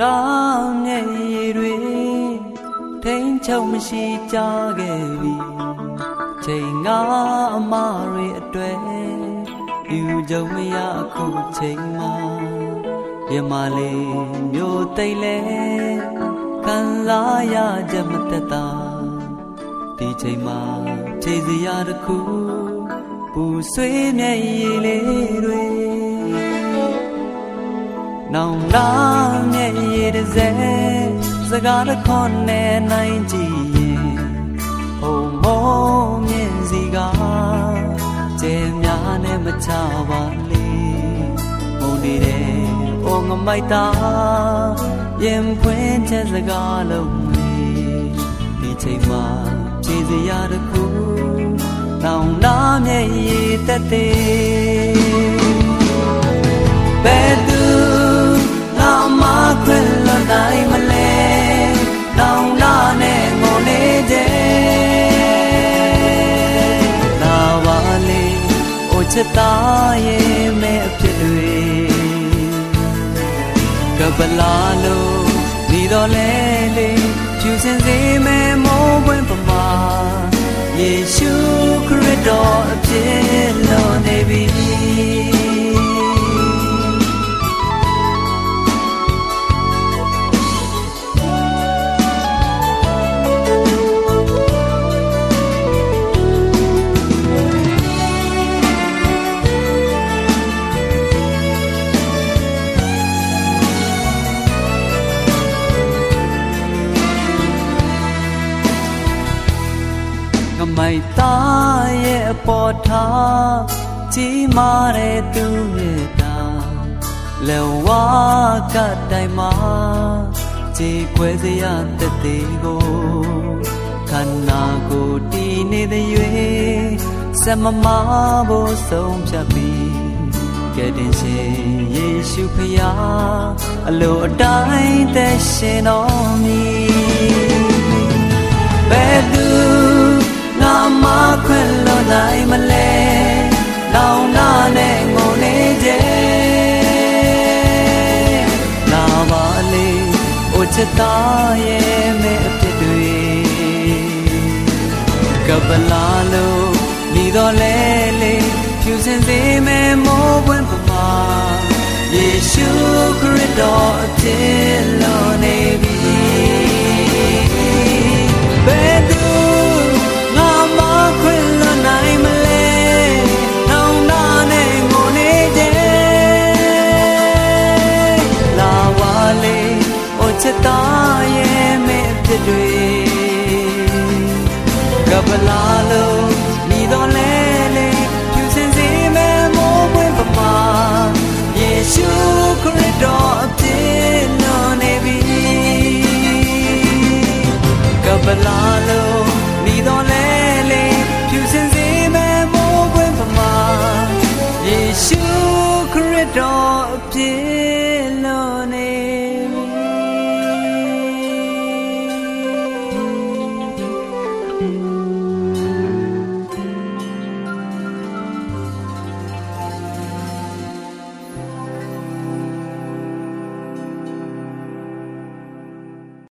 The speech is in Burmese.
နောင်တမျက်ရည်တွေထိန်ချုံမရှိကြခဲ့ပြီချိန်ငါအမတွေအတွေ့ယူကြုံမရအခုချိန်မှာပြမလေးမျိုးသိမ့်လဲခံစားရကြမတတ်တာဒီချိန်မှာချိန်စရာတစ်ခုပူဆွေးမျက်ရည်လေးတွေနောင်လာမျက်ရည် တစ်စဲစကားတစ်ခွန်းနဲ့နိုင်ကြည့်ရင်ဟိုမောမြင်စီကကျဲများနဲ့မချပါလေမုန်နေတဲ့။အိုငမိုက်တာရင်ဖွင့်ချက်စကားလုံးလေးဒီချိန်မှာဖြည့်စရာတစ်ခုတောင်းလာမျက်ရည်တက်သေး အိုချစ်သားရဲ့မဲ့အဖြစ်တွေကပလာလို့နေတော်လဲလေဖြူစင်စေမဲ့မိုးပွင့်ပမာယေရှုခရစ်တော်အဖြစ်လို့နေပြီ သားရဲ့အပေါ်ထားကြီးမားတဲ့သူရဲ့တာလေဝါကတိုင်မှာကြည်ခွဲစရာတက်သေးကိုခန္ဓာကိုတည်နေတဲ့၍စမမဖို့ဆုံးဖြတ်ပြီးကဲတင်ရှင်ယေရှုဖရာအလိုအတိုင်းသက်ရှင်တော်မူ အိုချစ်သားရဲ့မဲ့အဖြစ်တွေကပလာလို့နေတော့လဲလေဖြူစင်စေမဲ့မိုးပွင့်ပမာယေရှုခရစ်တော်အဖြစ် Malalo